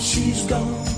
she's gone.